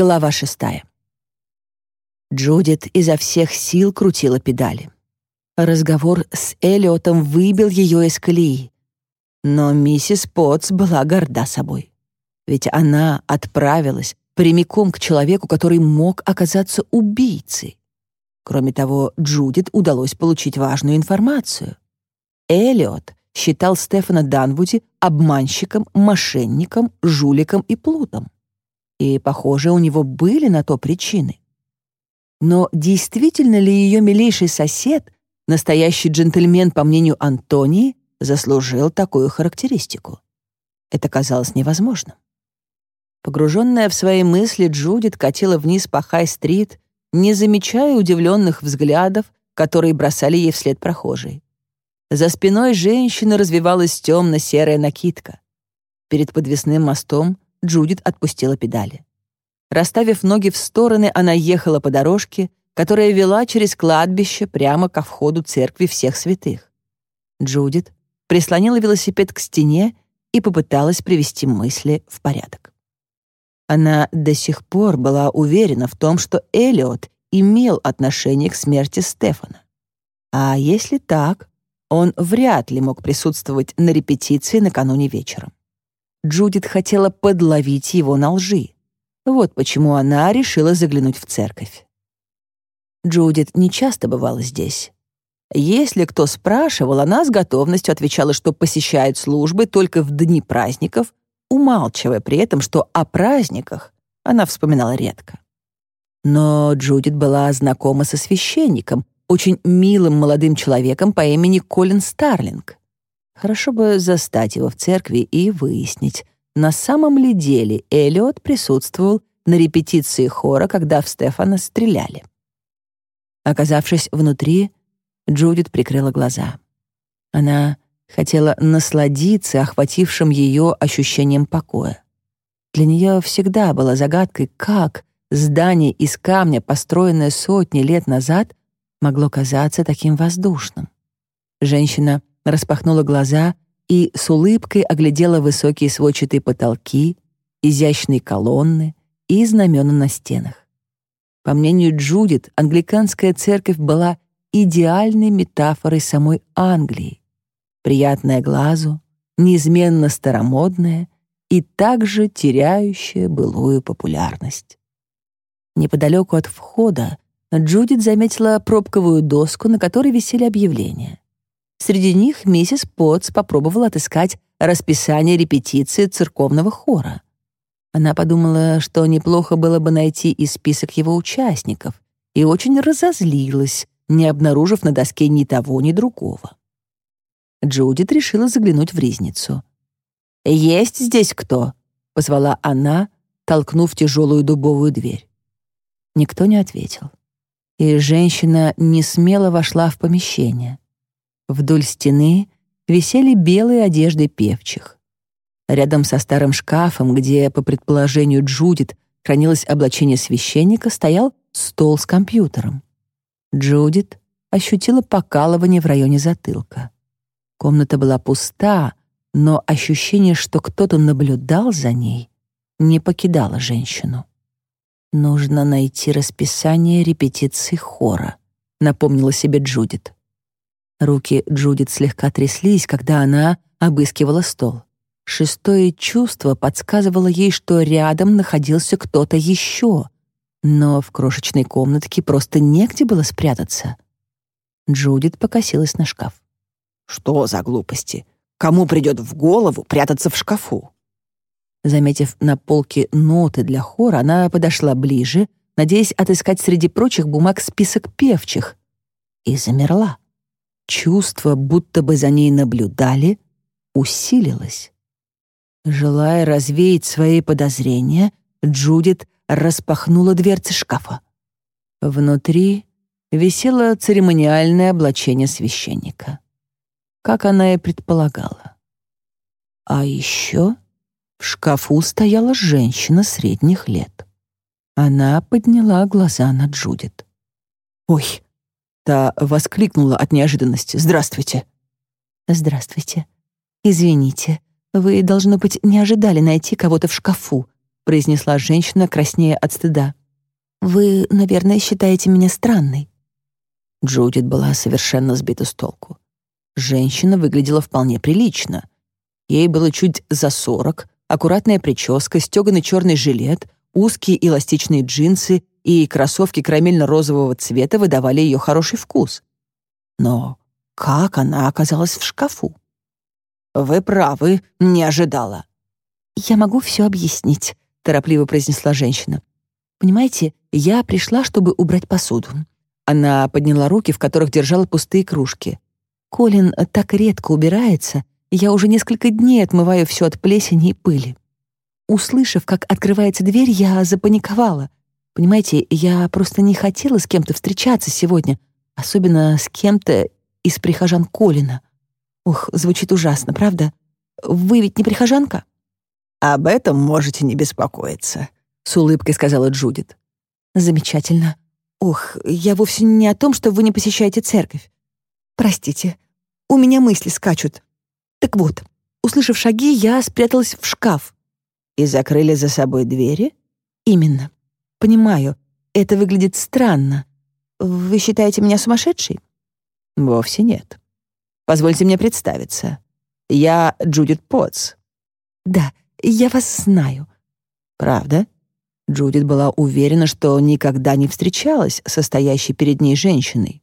Глава шестая. Джудит изо всех сил крутила педали. Разговор с Эллиотом выбил ее из колеи. Но миссис Потс была горда собой. Ведь она отправилась прямиком к человеку, который мог оказаться убийцей. Кроме того, Джудит удалось получить важную информацию. Эллиот считал Стефана Данвуди обманщиком, мошенником, жуликом и плутом. И, похоже, у него были на то причины. Но действительно ли ее милейший сосед, настоящий джентльмен, по мнению Антонии, заслужил такую характеристику? Это казалось невозможным. Погруженная в свои мысли, Джудит катила вниз по Хай-стрит, не замечая удивленных взглядов, которые бросали ей вслед прохожие. За спиной женщины развивалась темно-серая накидка. Перед подвесным мостом Джудит отпустила педали. Расставив ноги в стороны, она ехала по дорожке, которая вела через кладбище прямо ко входу церкви всех святых. Джудит прислонила велосипед к стене и попыталась привести мысли в порядок. Она до сих пор была уверена в том, что Элиот имел отношение к смерти Стефана. А если так, он вряд ли мог присутствовать на репетиции накануне вечером. Джудит хотела подловить его на лжи. Вот почему она решила заглянуть в церковь. Джудит не часто бывала здесь. Если кто спрашивал, она с готовностью отвечала, что посещает службы только в дни праздников, умалчивая при этом, что о праздниках она вспоминала редко. Но Джудит была знакома со священником, очень милым молодым человеком по имени Колин Старлинг. Хорошо бы застать его в церкви и выяснить, на самом ли деле Эллиот присутствовал на репетиции хора, когда в Стефана стреляли. Оказавшись внутри, Джудит прикрыла глаза. Она хотела насладиться охватившим ее ощущением покоя. Для нее всегда была загадкой, как здание из камня, построенное сотни лет назад, могло казаться таким воздушным. Женщина распахнула глаза и с улыбкой оглядела высокие сводчатые потолки, изящные колонны и знамена на стенах. По мнению Джудит, англиканская церковь была идеальной метафорой самой Англии, приятная глазу, неизменно старомодная и также теряющая былую популярность. Неподалеку от входа Джудит заметила пробковую доску, на которой висели объявления. Среди них миссис Потс попробовала отыскать расписание репетиции церковного хора. Она подумала, что неплохо было бы найти и список его участников, и очень разозлилась, не обнаружив на доске ни того, ни другого. Джудит решила заглянуть в ризницу. «Есть здесь кто?» — позвала она, толкнув тяжелую дубовую дверь. Никто не ответил. И женщина не смело вошла в помещение. Вдоль стены висели белые одежды певчих. Рядом со старым шкафом, где, по предположению Джудит, хранилось облачение священника, стоял стол с компьютером. Джудит ощутила покалывание в районе затылка. Комната была пуста, но ощущение, что кто-то наблюдал за ней, не покидало женщину. «Нужно найти расписание репетиции хора», — напомнила себе Джудит. Руки Джудит слегка тряслись, когда она обыскивала стол. Шестое чувство подсказывало ей, что рядом находился кто-то еще, но в крошечной комнатке просто негде было спрятаться. Джудит покосилась на шкаф. «Что за глупости? Кому придет в голову прятаться в шкафу?» Заметив на полке ноты для хора, она подошла ближе, надеясь отыскать среди прочих бумаг список певчих, и замерла. Чувство, будто бы за ней наблюдали, усилилось. Желая развеять свои подозрения, Джудит распахнула дверцы шкафа. Внутри висело церемониальное облачение священника. Как она и предполагала. А еще в шкафу стояла женщина средних лет. Она подняла глаза на Джудит. «Ой, Та воскликнула от неожиданности. «Здравствуйте». «Здравствуйте. Извините, вы, должно быть, не ожидали найти кого-то в шкафу. произнесла женщина, краснея от стыда. «Вы, наверное, считаете меня странной». Джудит была совершенно сбита с толку. Женщина выглядела вполне прилично. Ей было чуть за сорок, аккуратная прическа, стёганый черный жилет, узкие эластичные джинсы и кроссовки карамельно-розового цвета выдавали ее хороший вкус. Но как она оказалась в шкафу? «Вы правы, не ожидала». «Я могу все объяснить», — торопливо произнесла женщина. «Понимаете, я пришла, чтобы убрать посуду». Она подняла руки, в которых держала пустые кружки. «Колин так редко убирается, я уже несколько дней отмываю все от плесени и пыли. Услышав, как открывается дверь, я запаниковала. Понимаете, я просто не хотела с кем-то встречаться сегодня, особенно с кем-то из прихожан Колина. Ух, звучит ужасно, правда? Вы ведь не прихожанка? Об этом можете не беспокоиться, с улыбкой сказала Джудит. Замечательно. Ох, я вовсе не о том, что вы не посещаете церковь. Простите, у меня мысли скачут. Так вот, услышав шаги, я спряталась в шкаф. И закрыли за собой двери? Именно. Понимаю, это выглядит странно. Вы считаете меня сумасшедшей? Вовсе нет. Позвольте мне представиться. Я Джудит Потс. Да, я вас знаю. Правда? Джудит была уверена, что никогда не встречалась со стоящей перед ней женщиной.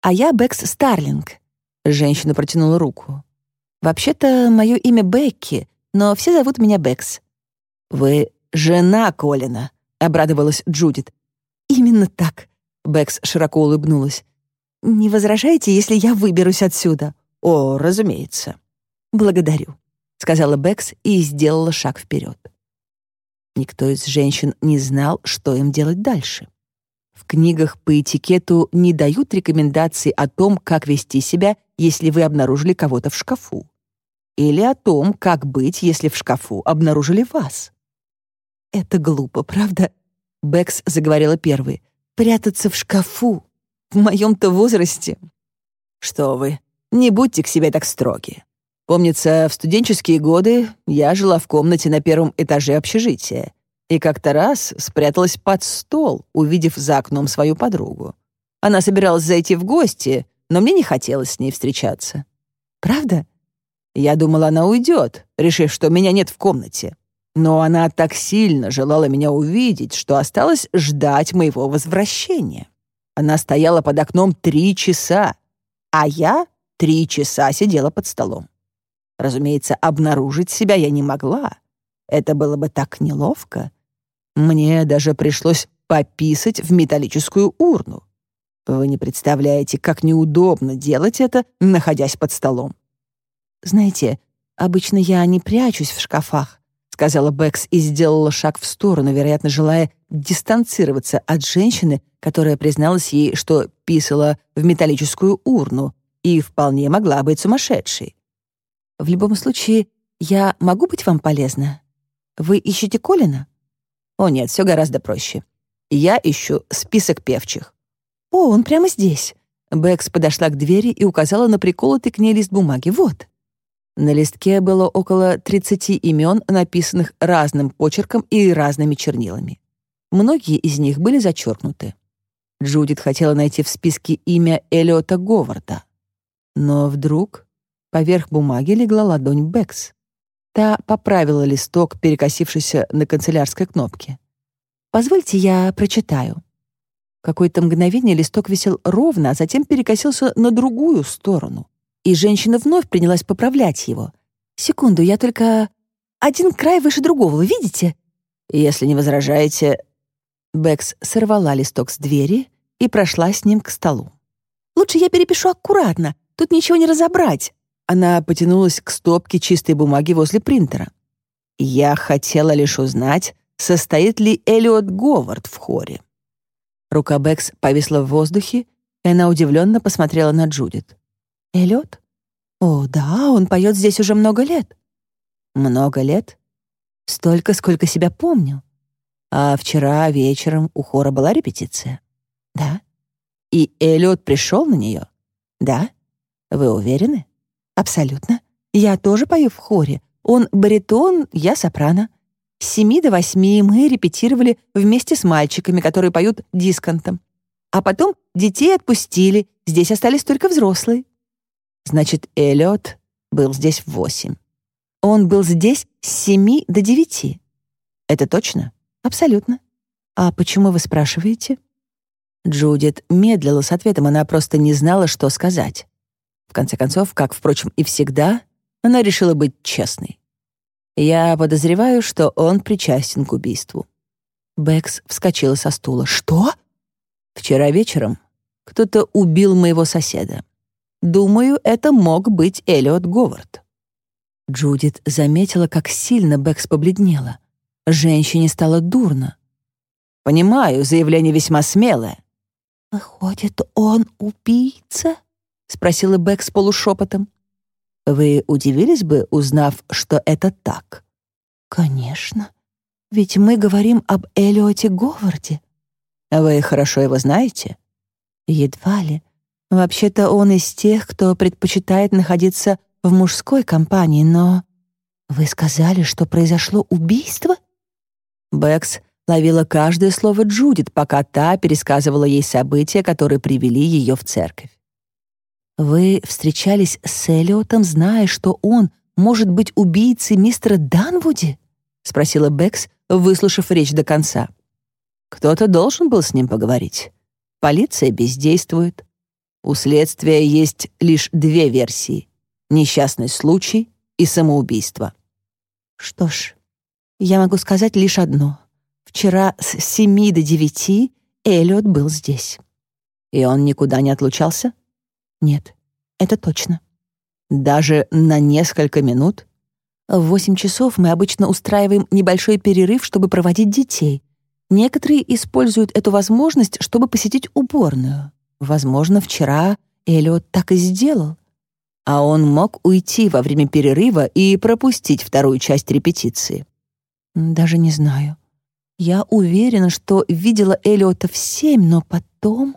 А я Бэкс Старлинг. Женщина протянула руку. Вообще-то мое имя Бекки, но все зовут меня Бэкс. Вы жена Колина, обрадовалась Джудит. Именно так. Бэкс широко улыбнулась. Не возражаете, если я выберусь отсюда? О, разумеется. Благодарю, сказала Бэкс и сделала шаг вперед. Никто из женщин не знал, что им делать дальше. В книгах по этикету не дают рекомендаций о том, как вести себя, если вы обнаружили кого-то в шкафу. Или о том, как быть, если в шкафу обнаружили вас. «Это глупо, правда?» Бэкс заговорила первой. «Прятаться в шкафу. В моем-то возрасте». «Что вы, не будьте к себе так строги. Помнится, в студенческие годы я жила в комнате на первом этаже общежития и как-то раз спряталась под стол, увидев за окном свою подругу. Она собиралась зайти в гости, но мне не хотелось с ней встречаться. Правда? Я думала, она уйдет, решив, что меня нет в комнате. Но она так сильно желала меня увидеть, что осталась ждать моего возвращения. Она стояла под окном три часа, а я три часа сидела под столом. Разумеется, обнаружить себя я не могла. Это было бы так неловко. Мне даже пришлось пописать в металлическую урну. Вы не представляете, как неудобно делать это, находясь под столом. Знаете, обычно я не прячусь в шкафах, сказала Бэкс и сделала шаг в сторону, вероятно, желая дистанцироваться от женщины, которая призналась ей, что писала в металлическую урну и вполне могла быть сумасшедшей. В любом случае, я могу быть вам полезна? Вы ищете Колина? О нет, все гораздо проще. Я ищу список певчих. О, он прямо здесь. Бэкс подошла к двери и указала на приколотый к ней лист бумаги. Вот. На листке было около 30 имен, написанных разным почерком и разными чернилами. Многие из них были зачеркнуты. Джудит хотела найти в списке имя Эллиота Говарда. Но вдруг Поверх бумаги легла ладонь Бэкс. Та поправила листок, перекосившийся на канцелярской кнопке. «Позвольте, я прочитаю». Какое-то мгновение листок висел ровно, а затем перекосился на другую сторону. И женщина вновь принялась поправлять его. «Секунду, я только... Один край выше другого, вы видите?» «Если не возражаете...» Бэкс сорвала листок с двери и прошла с ним к столу. «Лучше я перепишу аккуратно, тут ничего не разобрать», она потянулась к стопке чистой бумаги возле принтера. «Я хотела лишь узнать, состоит ли Эллиот Говард в хоре». Рука Бэкс повисла в воздухе, и она удивленно посмотрела на Джудит. «Эллиот? О, да, он поет здесь уже много лет». «Много лет? Столько, сколько себя помню. А вчера вечером у хора была репетиция?» «Да». «И Эллиот пришел на нее?» «Да». «Вы уверены?» «Абсолютно. Я тоже пою в хоре. Он баритон, я сопрано». С семи до восьми мы репетировали вместе с мальчиками, которые поют дисконтом. А потом детей отпустили, здесь остались только взрослые. Значит, Эллиот был здесь в восемь. Он был здесь с семи до девяти. Это точно? Абсолютно. А почему вы спрашиваете? Джудит медлила с ответом, она просто не знала, что сказать. В конце концов, как, впрочем, и всегда, она решила быть честной. Я подозреваю, что он причастен к убийству. Бэкс вскочила со стула. «Что?» «Вчера вечером кто-то убил моего соседа. Думаю, это мог быть Эллиот Говард». Джудит заметила, как сильно Бэкс побледнела. Женщине стало дурно. «Понимаю, заявление весьма смелое». «Выходит, он убийца?» — спросила Бэкс полушепотом. Вы удивились бы, узнав, что это так? Конечно. Ведь мы говорим об Элиоте Говарде. Вы хорошо его знаете? Едва ли. Вообще-то он из тех, кто предпочитает находиться в мужской компании, но... Вы сказали, что произошло убийство? Бэкс ловила каждое слово Джудит, пока та пересказывала ей события, которые привели ее в церковь. «Вы встречались с Эллиотом, зная, что он может быть убийцей мистера Данвуди?» — спросила Бэкс, выслушав речь до конца. «Кто-то должен был с ним поговорить. Полиция бездействует. У следствия есть лишь две версии — несчастный случай и самоубийство». «Что ж, я могу сказать лишь одно. Вчера с семи до девяти Эллиот был здесь». «И он никуда не отлучался?» Нет, это точно. Даже на несколько минут? В восемь часов мы обычно устраиваем небольшой перерыв, чтобы проводить детей. Некоторые используют эту возможность, чтобы посетить уборную. Возможно, вчера Эллиот так и сделал. А он мог уйти во время перерыва и пропустить вторую часть репетиции. Даже не знаю. Я уверена, что видела Эллиота в семь, но потом...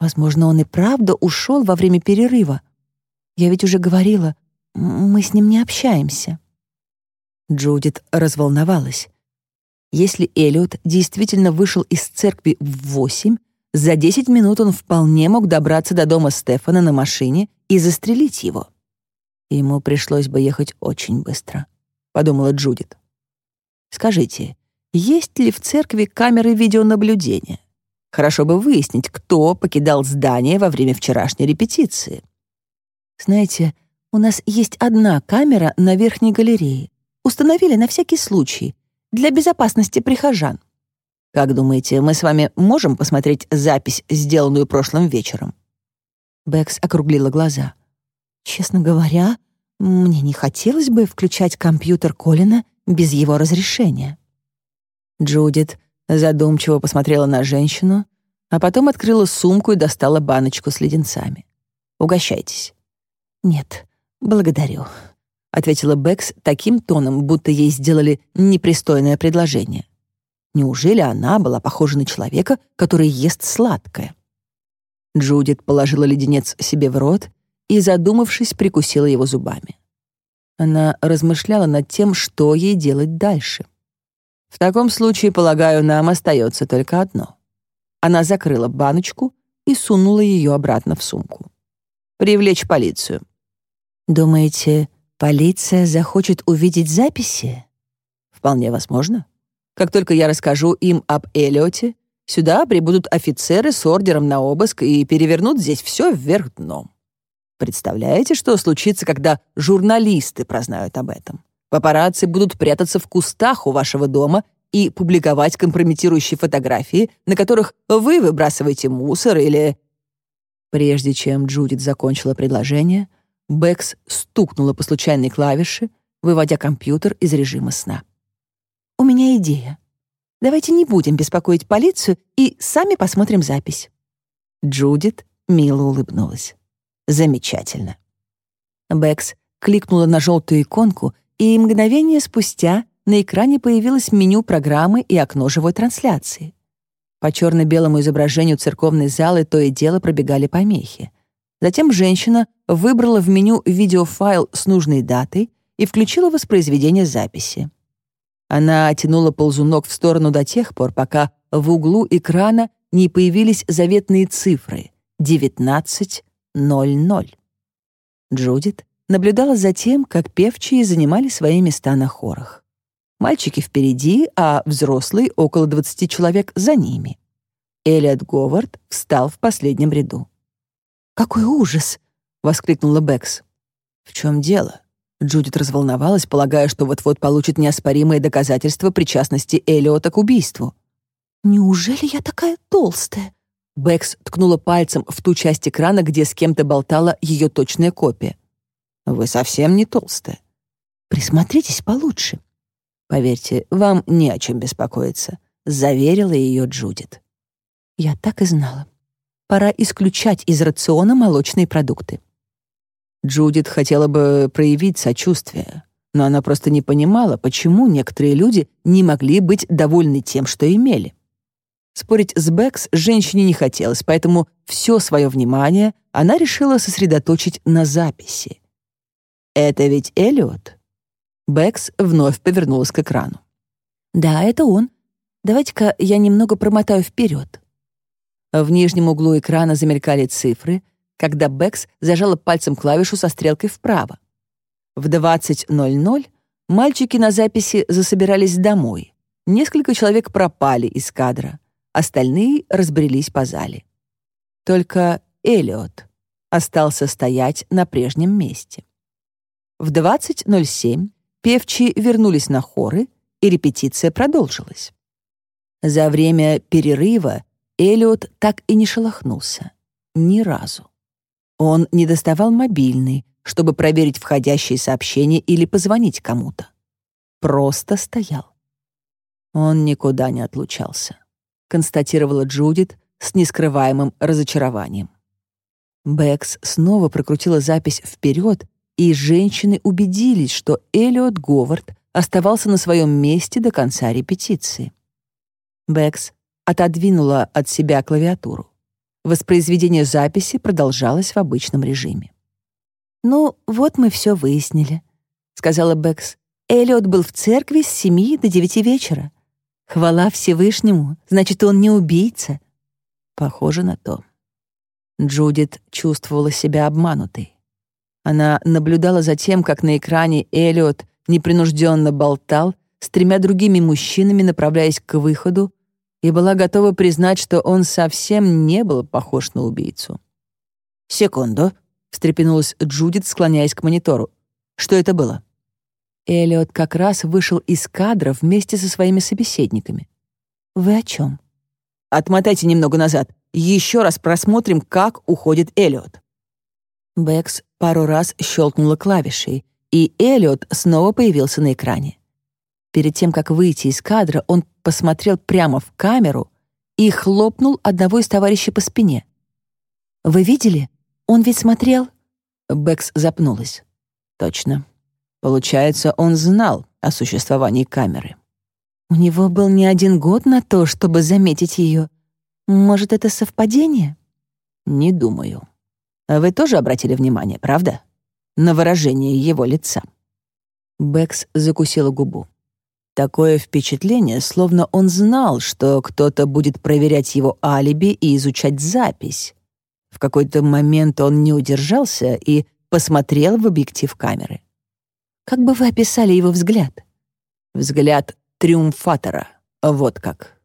Возможно, он и правда ушел во время перерыва. Я ведь уже говорила, мы с ним не общаемся. Джудит разволновалась. Если Эллиот действительно вышел из церкви в восемь, за десять минут он вполне мог добраться до дома Стефана на машине и застрелить его. Ему пришлось бы ехать очень быстро, подумала Джудит. Скажите, есть ли в церкви камеры видеонаблюдения? Хорошо бы выяснить, кто покидал здание во время вчерашней репетиции. Знаете, у нас есть одна камера на верхней галерее. Установили на всякий случай, для безопасности прихожан. Как думаете, мы с вами можем посмотреть запись, сделанную прошлым вечером?» Бэкс округлила глаза. «Честно говоря, мне не хотелось бы включать компьютер Колина без его разрешения». Джудит задумчиво посмотрела на женщину, а потом открыла сумку и достала баночку с леденцами. «Угощайтесь». «Нет, благодарю», — ответила Бэкс таким тоном, будто ей сделали непристойное предложение. Неужели она была похожа на человека, который ест сладкое? Джудит положила леденец себе в рот и, задумавшись, прикусила его зубами. Она размышляла над тем, что ей делать дальше. В таком случае, полагаю, нам остается только одно. Она закрыла баночку и сунула ее обратно в сумку. Привлечь полицию. Думаете, полиция захочет увидеть записи? Вполне возможно. Как только я расскажу им об Эллиоте, сюда прибудут офицеры с ордером на обыск и перевернут здесь все вверх дном. Представляете, что случится, когда журналисты прознают об этом? Папарацци будут прятаться в кустах у вашего дома и публиковать компрометирующие фотографии, на которых вы выбрасываете мусор или...» Прежде чем Джудит закончила предложение, Бэкс стукнула по случайной клавише, выводя компьютер из режима сна. «У меня идея. Давайте не будем беспокоить полицию и сами посмотрим запись». Джудит мило улыбнулась. «Замечательно». Бэкс кликнула на желтую иконку и мгновение спустя на экране появилось меню программы и окно живой трансляции. По черно-белому изображению церковной залы то и дело пробегали помехи. Затем женщина выбрала в меню видеофайл с нужной датой и включила воспроизведение записи. Она тянула ползунок в сторону до тех пор, пока в углу экрана не появились заветные цифры — 19.00. Джудит наблюдала за тем, как певчие занимали свои места на хорах. Мальчики впереди, а взрослые — около 20 человек за ними. Элиот Говард встал в последнем ряду. «Какой ужас!» — воскликнула Бэкс. «В чем дело?» Джудит разволновалась, полагая, что вот-вот получит неоспоримые доказательства причастности Элиота к убийству. «Неужели я такая толстая?» Бэкс ткнула пальцем в ту часть экрана, где с кем-то болтала ее точная копия. «Вы совсем не толстая. Присмотритесь получше». «Поверьте, вам не о чем беспокоиться», — заверила ее Джудит. «Я так и знала. Пора исключать из рациона молочные продукты». Джудит хотела бы проявить сочувствие, но она просто не понимала, почему некоторые люди не могли быть довольны тем, что имели. Спорить с Бэкс женщине не хотелось, поэтому все свое внимание она решила сосредоточить на записи. «Это ведь Эллиот?» Бэкс вновь повернулась к экрану. «Да, это он. Давайте-ка я немного промотаю вперед». В нижнем углу экрана замелькали цифры — когда Бэкс зажала пальцем клавишу со стрелкой вправо. В 20.00 мальчики на записи засобирались домой. Несколько человек пропали из кадра, остальные разбрелись по зале. Только Элиот остался стоять на прежнем месте. В 20.07 певчие вернулись на хоры, и репетиция продолжилась. За время перерыва Элиот так и не шелохнулся. Ни разу. Он не доставал мобильный, чтобы проверить входящие сообщения или позвонить кому-то. Просто стоял. Он никуда не отлучался, констатировала Джудит с нескрываемым разочарованием. Бэкс снова прокрутила запись вперед, и женщины убедились, что Элиот Говард оставался на своем месте до конца репетиции. Бэкс отодвинула от себя клавиатуру. Воспроизведение записи продолжалось в обычном режиме. «Ну, вот мы все выяснили», — сказала Бэкс. «Эллиот был в церкви с семи до девяти вечера. Хвала Всевышнему, значит, он не убийца». Похоже на то. Джудит чувствовала себя обманутой. Она наблюдала за тем, как на экране Эллиот непринужденно болтал с тремя другими мужчинами, направляясь к выходу, и была готова признать, что он совсем не был похож на убийцу. «Секунду», — встрепенулась Джудит, склоняясь к монитору. «Что это было?» Эллиот как раз вышел из кадра вместе со своими собеседниками. «Вы о чем?» «Отмотайте немного назад. Еще раз просмотрим, как уходит Эллиот». Бэкс пару раз щелкнула клавишей, и Эллиот снова появился на экране. Перед тем, как выйти из кадра, он посмотрел прямо в камеру и хлопнул одного из товарищей по спине. «Вы видели? Он ведь смотрел...» Бэкс запнулась. «Точно. Получается, он знал о существовании камеры». «У него был не один год на то, чтобы заметить ее. Может, это совпадение?» «Не думаю. А вы тоже обратили внимание, правда? На выражение его лица?» Бэкс закусила губу. Такое впечатление, словно он знал, что кто-то будет проверять его алиби и изучать запись. В какой-то момент он не удержался и посмотрел в объектив камеры. «Как бы вы описали его взгляд?» Взгляд триумфатора. Вот как.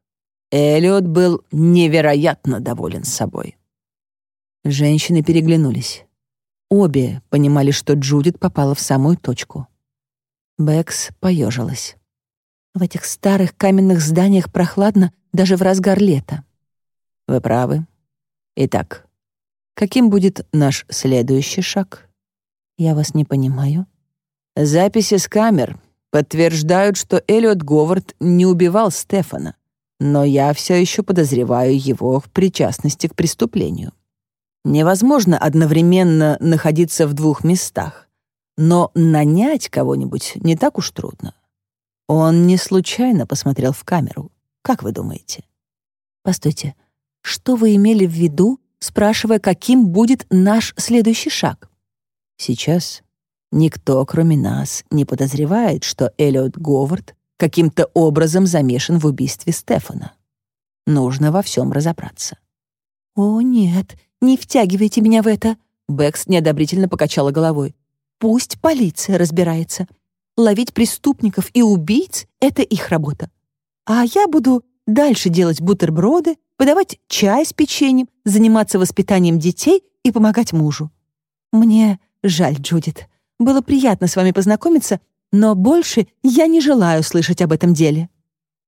Эллиот был невероятно доволен собой. Женщины переглянулись. Обе понимали, что Джудит попала в самую точку. Бэкс поежилась. В этих старых каменных зданиях прохладно даже в разгар лета. Вы правы. Итак, каким будет наш следующий шаг? Я вас не понимаю. Записи с камер подтверждают, что Эллиот Говард не убивал Стефана, но я все еще подозреваю его в причастности к преступлению. Невозможно одновременно находиться в двух местах, но нанять кого-нибудь не так уж трудно. Он не случайно посмотрел в камеру. Как вы думаете? Постойте, что вы имели в виду, спрашивая, каким будет наш следующий шаг? Сейчас никто, кроме нас, не подозревает, что Эллиот Говард каким-то образом замешан в убийстве Стефана. Нужно во всем разобраться. «О, нет, не втягивайте меня в это», — Бэкс неодобрительно покачала головой. «Пусть полиция разбирается. Ловить преступников и убийц — это их работа. А я буду дальше делать бутерброды, подавать чай с печеньем, заниматься воспитанием детей и помогать мужу. Мне жаль, Джудит. Было приятно с вами познакомиться, но больше я не желаю слышать об этом деле».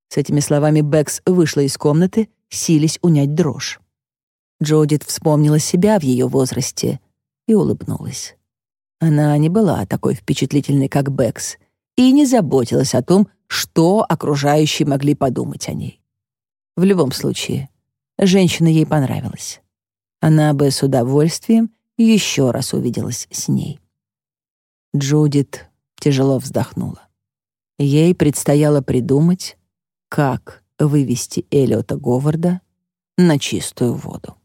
С этими словами Бэкс вышла из комнаты, сились унять дрожь. Джудит вспомнила себя в ее возрасте и улыбнулась. Она не была такой впечатлительной, как Бэкс, и не заботилась о том, что окружающие могли подумать о ней. В любом случае, женщина ей понравилась. Она бы с удовольствием еще раз увиделась с ней. Джудит тяжело вздохнула. Ей предстояло придумать, как вывести Эллиота Говарда на чистую воду.